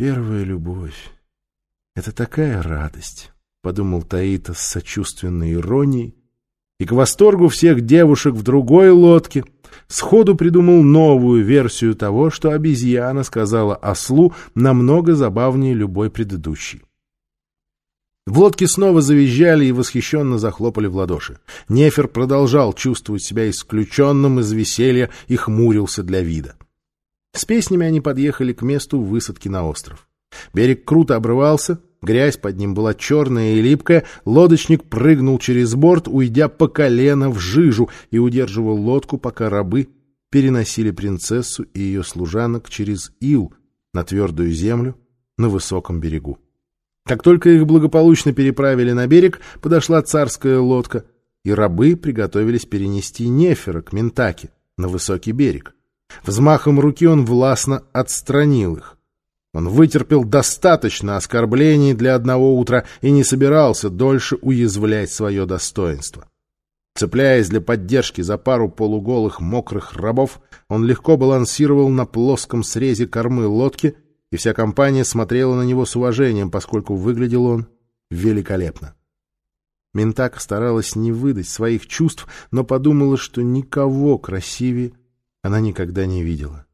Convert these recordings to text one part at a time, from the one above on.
Первая любовь — это такая радость, — подумал Таита с сочувственной иронией, и к восторгу всех девушек в другой лодке сходу придумал новую версию того, что обезьяна сказала ослу намного забавнее любой предыдущей. В лодке снова завизжали и восхищенно захлопали в ладоши. Нефер продолжал чувствовать себя исключенным из веселья и хмурился для вида. С песнями они подъехали к месту высадки на остров. Берег круто обрывался, грязь под ним была черная и липкая, лодочник прыгнул через борт, уйдя по колено в жижу и удерживал лодку, пока рабы переносили принцессу и ее служанок через ил на твердую землю на высоком берегу. Как только их благополучно переправили на берег, подошла царская лодка, и рабы приготовились перенести Нефера к Ментаке на высокий берег. Взмахом руки он властно отстранил их. Он вытерпел достаточно оскорблений для одного утра и не собирался дольше уязвлять свое достоинство. Цепляясь для поддержки за пару полуголых мокрых рабов, он легко балансировал на плоском срезе кормы лодки — и вся компания смотрела на него с уважением, поскольку выглядел он великолепно. Ментака старалась не выдать своих чувств, но подумала, что никого красивее она никогда не видела.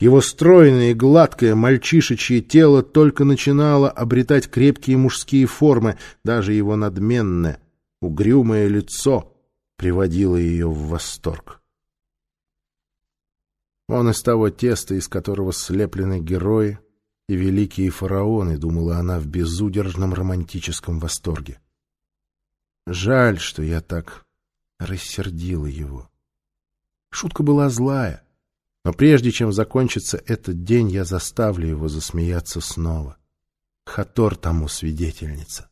Его стройное и гладкое мальчишечье тело только начинало обретать крепкие мужские формы, даже его надменное, угрюмое лицо приводило ее в восторг. Он из того теста, из которого слеплены герои, и великие фараоны, думала она в безудержном романтическом восторге. Жаль, что я так рассердила его. Шутка была злая, но прежде чем закончится этот день, я заставлю его засмеяться снова. Хатор тому свидетельница.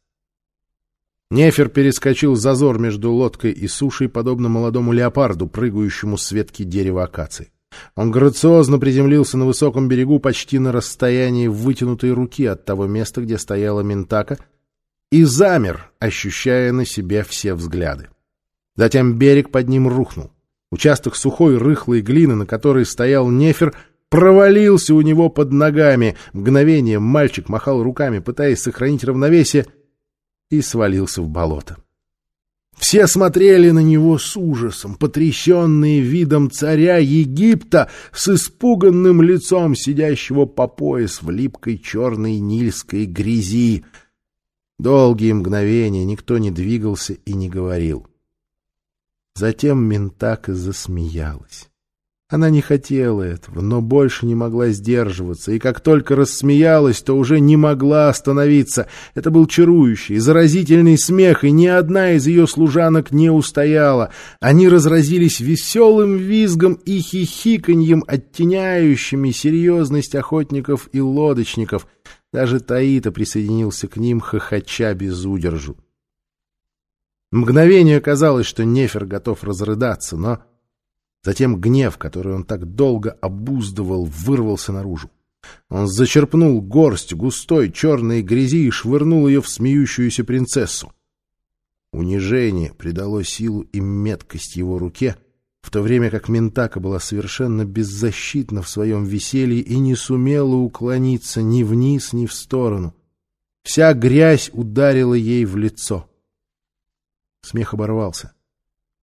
Нефер перескочил зазор между лодкой и сушей, подобно молодому леопарду, прыгающему с ветки дерева акации. Он грациозно приземлился на высоком берегу почти на расстоянии вытянутой руки от того места, где стояла Ментака, и замер, ощущая на себе все взгляды. Затем берег под ним рухнул. Участок сухой рыхлой глины, на которой стоял нефер, провалился у него под ногами. Мгновение мальчик махал руками, пытаясь сохранить равновесие, и свалился в болото. Все смотрели на него с ужасом, потрясенные видом царя Египта с испуганным лицом сидящего по пояс в липкой черной нильской грязи. Долгие мгновения никто не двигался и не говорил. Затем Ментака засмеялась. Она не хотела этого, но больше не могла сдерживаться, и как только рассмеялась, то уже не могла остановиться. Это был чарующий, заразительный смех, и ни одна из ее служанок не устояла. Они разразились веселым визгом и хихиканьем, оттеняющими серьезность охотников и лодочников. Даже Таита присоединился к ним, хохоча без удержу. Мгновение казалось, что Нефер готов разрыдаться, но... Затем гнев, который он так долго обуздывал, вырвался наружу. Он зачерпнул горсть густой черной грязи и швырнул ее в смеющуюся принцессу. Унижение придало силу и меткость его руке, в то время как Ментака была совершенно беззащитна в своем веселье и не сумела уклониться ни вниз, ни в сторону. Вся грязь ударила ей в лицо. Смех оборвался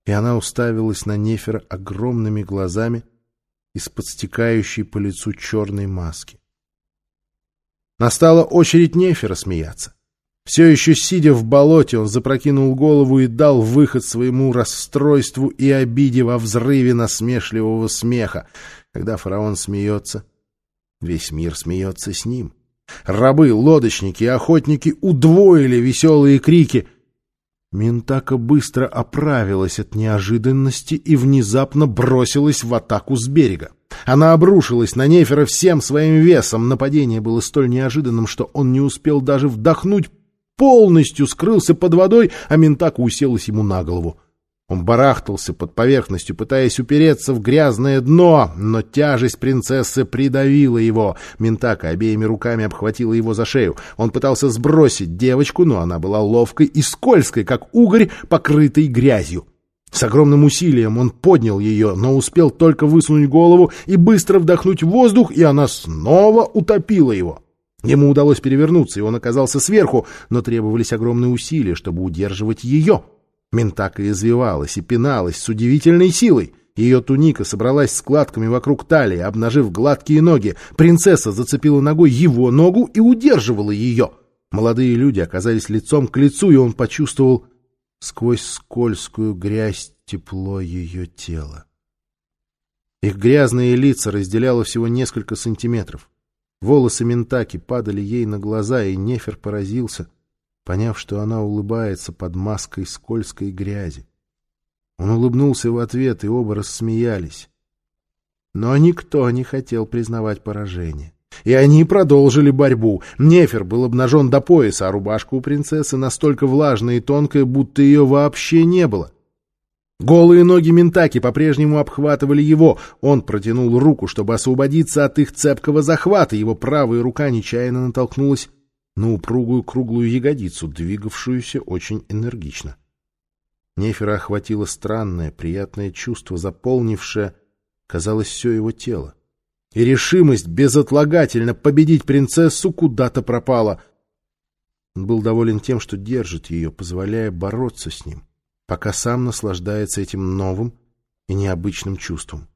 и она уставилась на Нефера огромными глазами из-под стекающей по лицу черной маски. Настала очередь Нефера смеяться. Все еще сидя в болоте, он запрокинул голову и дал выход своему расстройству и обиде во взрыве насмешливого смеха. Когда фараон смеется, весь мир смеется с ним. Рабы, лодочники и охотники удвоили веселые крики — Ментака быстро оправилась от неожиданности и внезапно бросилась в атаку с берега. Она обрушилась на Нефера всем своим весом. Нападение было столь неожиданным, что он не успел даже вдохнуть, полностью скрылся под водой, а Ментака уселась ему на голову. Он барахтался под поверхностью, пытаясь упереться в грязное дно, но тяжесть принцессы придавила его. Ментака обеими руками обхватила его за шею. Он пытался сбросить девочку, но она была ловкой и скользкой, как угорь, покрытый грязью. С огромным усилием он поднял ее, но успел только высунуть голову и быстро вдохнуть воздух, и она снова утопила его. Ему удалось перевернуться, и он оказался сверху, но требовались огромные усилия, чтобы удерживать ее. Ментака извивалась и пиналась с удивительной силой. Ее туника собралась складками вокруг талии, обнажив гладкие ноги. Принцесса зацепила ногой его ногу и удерживала ее. Молодые люди оказались лицом к лицу, и он почувствовал сквозь скользкую грязь тепло ее тела. Их грязные лица разделяло всего несколько сантиметров. Волосы Ментаки падали ей на глаза, и Нефер поразился, поняв, что она улыбается под маской скользкой грязи. Он улыбнулся в ответ, и оба рассмеялись. Но никто не хотел признавать поражение. И они продолжили борьбу. Нефер был обнажен до пояса, а рубашка у принцессы настолько влажная и тонкая, будто ее вообще не было. Голые ноги Ментаки по-прежнему обхватывали его. Он протянул руку, чтобы освободиться от их цепкого захвата. Его правая рука нечаянно натолкнулась на упругую круглую ягодицу, двигавшуюся очень энергично. Нефера охватило странное, приятное чувство, заполнившее, казалось, все его тело. И решимость безотлагательно победить принцессу куда-то пропала. Он был доволен тем, что держит ее, позволяя бороться с ним пока сам наслаждается этим новым и необычным чувством.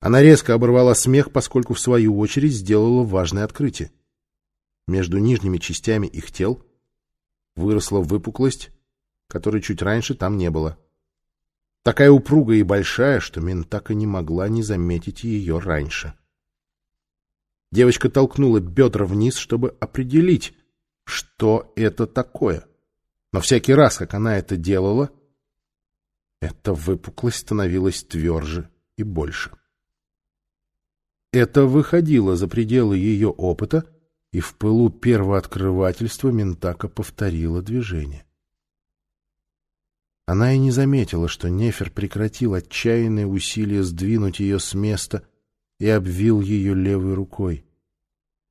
Она резко оборвала смех, поскольку в свою очередь сделала важное открытие. Между нижними частями их тел выросла выпуклость, которой чуть раньше там не было. Такая упругая и большая, что Мин так и не могла не заметить ее раньше. Девочка толкнула бедра вниз, чтобы определить, что это такое — но всякий раз, как она это делала, эта выпуклость становилась тверже и больше. Это выходило за пределы ее опыта, и в пылу первооткрывательства Ментака повторила движение. Она и не заметила, что Нефер прекратил отчаянные усилия сдвинуть ее с места и обвил ее левой рукой.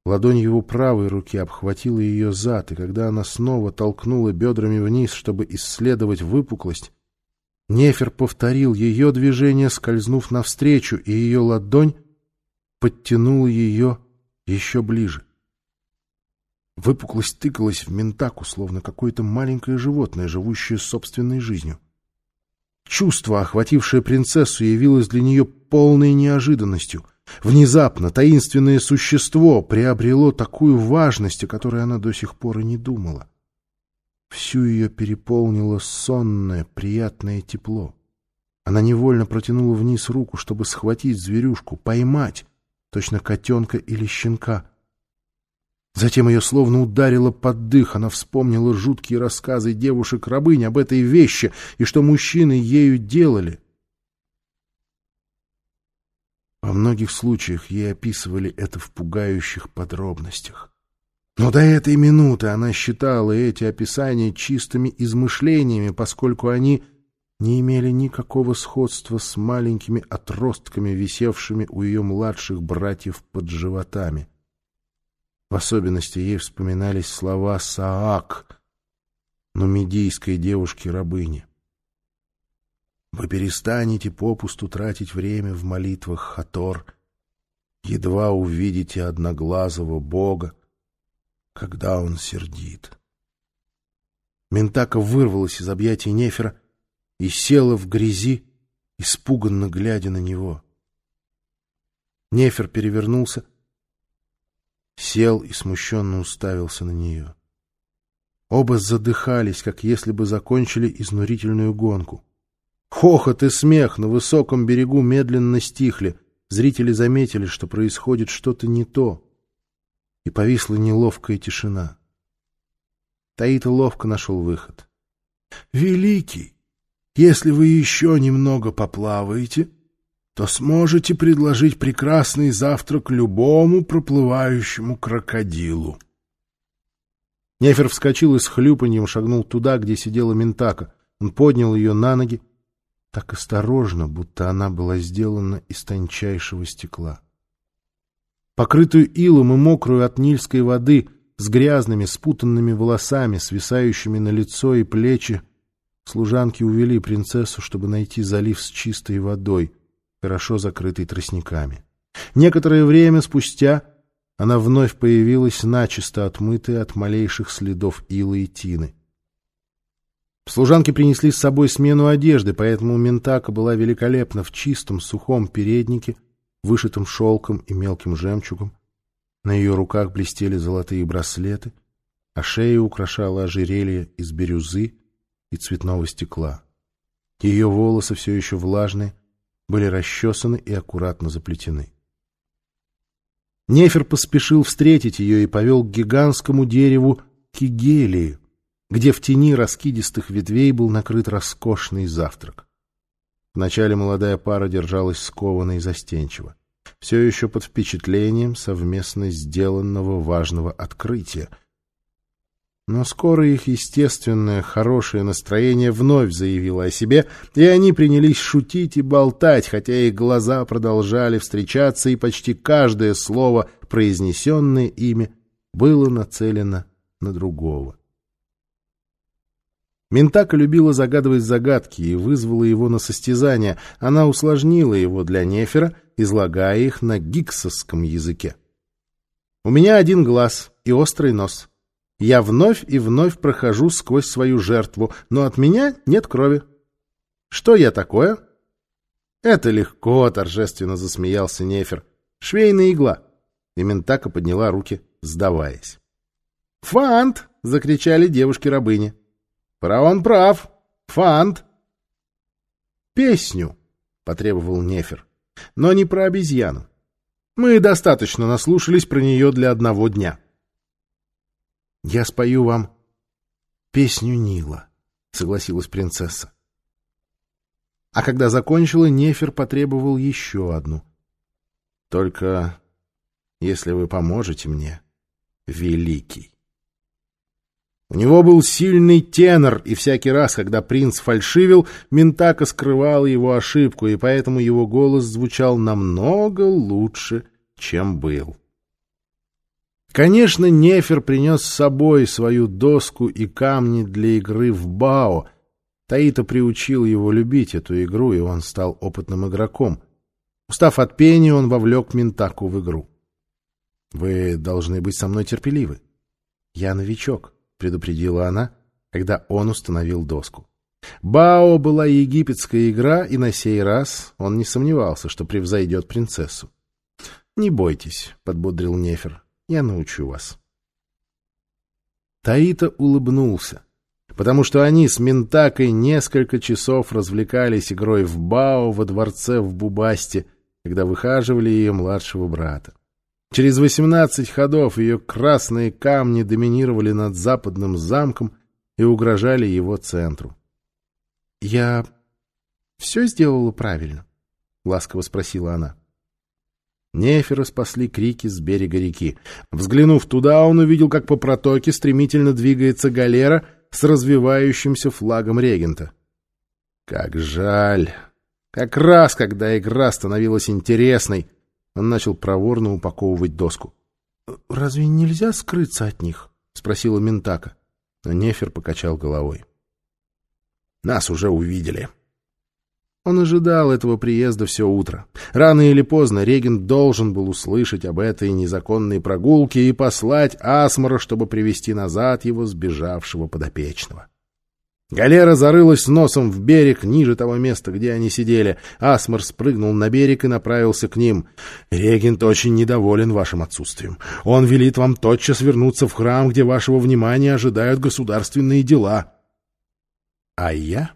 Ладонь его правой руки обхватила ее зад, и когда она снова толкнула бедрами вниз, чтобы исследовать выпуклость, Нефер повторил ее движение, скользнув навстречу, и ее ладонь подтянула ее еще ближе. Выпуклость тыкалась в ментаку, словно какое-то маленькое животное, живущее собственной жизнью. Чувство, охватившее принцессу, явилось для нее полной неожиданностью. Внезапно таинственное существо приобрело такую важность, о которой она до сих пор и не думала. Всю ее переполнило сонное, приятное тепло. Она невольно протянула вниз руку, чтобы схватить зверюшку, поймать, точно котенка или щенка. Затем ее словно ударило под дых, она вспомнила жуткие рассказы девушек-рабынь об этой вещи и что мужчины ею делали — во многих случаях ей описывали это в пугающих подробностях. Но до этой минуты она считала эти описания чистыми измышлениями, поскольку они не имели никакого сходства с маленькими отростками, висевшими у ее младших братьев под животами. В особенности ей вспоминались слова «Саак», нумидийской девушки-рабыни. Вы перестанете попусту тратить время в молитвах Хатор, едва увидите одноглазого Бога, когда он сердит. Ментака вырвалась из объятий Нефера и села в грязи, испуганно глядя на него. Нефер перевернулся, сел и смущенно уставился на нее. Оба задыхались, как если бы закончили изнурительную гонку. Хохот и смех на высоком берегу медленно стихли. Зрители заметили, что происходит что-то не то. И повисла неловкая тишина. Таита ловко нашел выход. — Великий, если вы еще немного поплаваете, то сможете предложить прекрасный завтрак любому проплывающему крокодилу. Нефер вскочил и с хлюпаньем шагнул туда, где сидела Ментака. Он поднял ее на ноги, так осторожно, будто она была сделана из тончайшего стекла. Покрытую илом и мокрую от нильской воды, с грязными спутанными волосами, свисающими на лицо и плечи, служанки увели принцессу, чтобы найти залив с чистой водой, хорошо закрытый тростниками. Некоторое время спустя она вновь появилась начисто отмытая от малейших следов ила и тины. Служанки принесли с собой смену одежды, поэтому Ментака была великолепна в чистом сухом переднике, вышитом шелком и мелким жемчугом. На ее руках блестели золотые браслеты, а шею украшало ожерелье из бирюзы и цветного стекла. Ее волосы, все еще влажные, были расчесаны и аккуратно заплетены. Нефер поспешил встретить ее и повел к гигантскому дереву Кигелии, где в тени раскидистых ветвей был накрыт роскошный завтрак. Вначале молодая пара держалась скованно и застенчиво, все еще под впечатлением совместно сделанного важного открытия. Но скоро их естественное хорошее настроение вновь заявило о себе, и они принялись шутить и болтать, хотя их глаза продолжали встречаться, и почти каждое слово, произнесенное ими, было нацелено на другого. Ментака любила загадывать загадки и вызвала его на состязание. Она усложнила его для Нефера, излагая их на гиксовском языке. «У меня один глаз и острый нос. Я вновь и вновь прохожу сквозь свою жертву, но от меня нет крови. Что я такое?» «Это легко», — торжественно засмеялся Нефер. «Швейная игла». И Ментака подняла руки, сдаваясь. «Фант!» — закричали девушки-рабыни. Фараон прав. Фант. Песню, потребовал Нефер, но не про обезьяну. Мы достаточно наслушались про нее для одного дня. Я спою вам песню Нила, согласилась принцесса. А когда закончила, Нефер потребовал еще одну. Только если вы поможете мне, великий. У него был сильный тенор, и всякий раз, когда принц фальшивил, Ментака скрывал его ошибку, и поэтому его голос звучал намного лучше, чем был. Конечно, Нефер принес с собой свою доску и камни для игры в Бао. Таита приучил его любить эту игру, и он стал опытным игроком. Устав от пения, он вовлек Ментаку в игру. «Вы должны быть со мной терпеливы. Я новичок» предупредила она, когда он установил доску. Бао была египетская игра, и на сей раз он не сомневался, что превзойдет принцессу. «Не бойтесь», — подбодрил Нефер, — «я научу вас». Таита улыбнулся, потому что они с Ментакой несколько часов развлекались игрой в Бао во дворце в Бубасте, когда выхаживали ее младшего брата. Через восемнадцать ходов ее красные камни доминировали над западным замком и угрожали его центру. — Я все сделала правильно? — ласково спросила она. Нефера спасли крики с берега реки. Взглянув туда, он увидел, как по протоке стремительно двигается галера с развивающимся флагом регента. Как жаль! Как раз, когда игра становилась интересной — он начал проворно упаковывать доску. — Разве нельзя скрыться от них? — спросила Ментака. Но Нефер покачал головой. — Нас уже увидели. Он ожидал этого приезда все утро. Рано или поздно регент должен был услышать об этой незаконной прогулке и послать Асмара, чтобы привести назад его сбежавшего подопечного. Галера зарылась носом в берег ниже того места, где они сидели. Асмар спрыгнул на берег и направился к ним. «Регент очень недоволен вашим отсутствием. Он велит вам тотчас вернуться в храм, где вашего внимания ожидают государственные дела». «А я,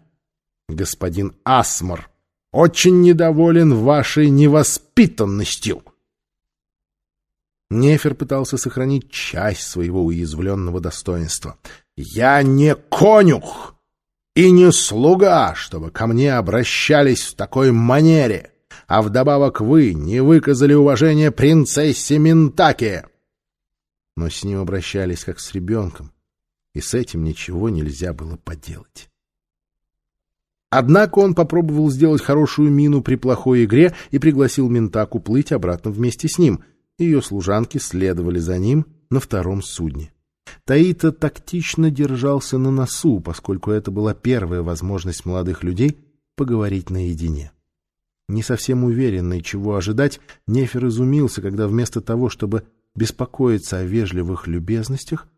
господин Асмар, очень недоволен вашей невоспитанностью». Нефер пытался сохранить часть своего уязвленного достоинства. «Я не конюх!» и не слуга, чтобы ко мне обращались в такой манере, а вдобавок вы не выказали уважения принцессе Ментаке. Но с ним обращались как с ребенком, и с этим ничего нельзя было поделать. Однако он попробовал сделать хорошую мину при плохой игре и пригласил Ментаку плыть обратно вместе с ним. Ее служанки следовали за ним на втором судне. Таита тактично держался на носу, поскольку это была первая возможность молодых людей поговорить наедине. Не совсем уверенный, чего ожидать, Нефер изумился, когда вместо того, чтобы беспокоиться о вежливых любезностях,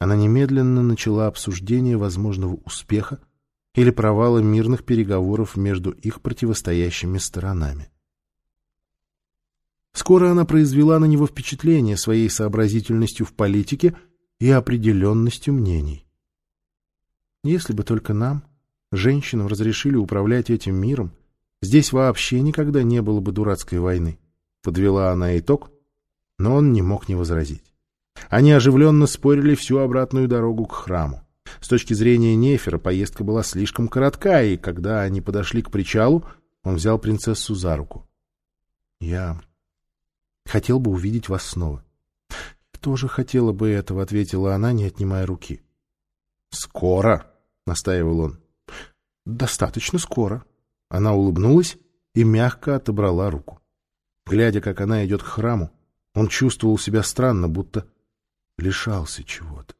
она немедленно начала обсуждение возможного успеха или провала мирных переговоров между их противостоящими сторонами. Скоро она произвела на него впечатление своей сообразительностью в политике и определенностью мнений. Если бы только нам, женщинам, разрешили управлять этим миром, здесь вообще никогда не было бы дурацкой войны. Подвела она итог, но он не мог не возразить. Они оживленно спорили всю обратную дорогу к храму. С точки зрения Нефера поездка была слишком коротка, и когда они подошли к причалу, он взял принцессу за руку. — Я Хотел бы увидеть вас снова. — Тоже хотела бы этого, — ответила она, не отнимая руки. — Скоро, — настаивал он. — Достаточно скоро. Она улыбнулась и мягко отобрала руку. Глядя, как она идет к храму, он чувствовал себя странно, будто лишался чего-то.